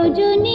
রজনী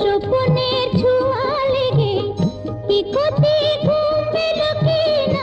স্বপ্নের ছোঁয়া লেগে কি ক্ষতি ঘুমে লোকে না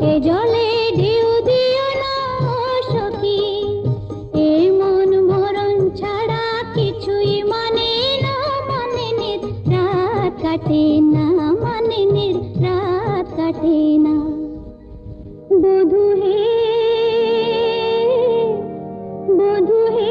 এ জলে ঢেউ না সখী, এ মরণ ছাড়া কিছুই মানে না মানে রাত কাটে না মানে রাত কাটে না। বধু হে বধু হে।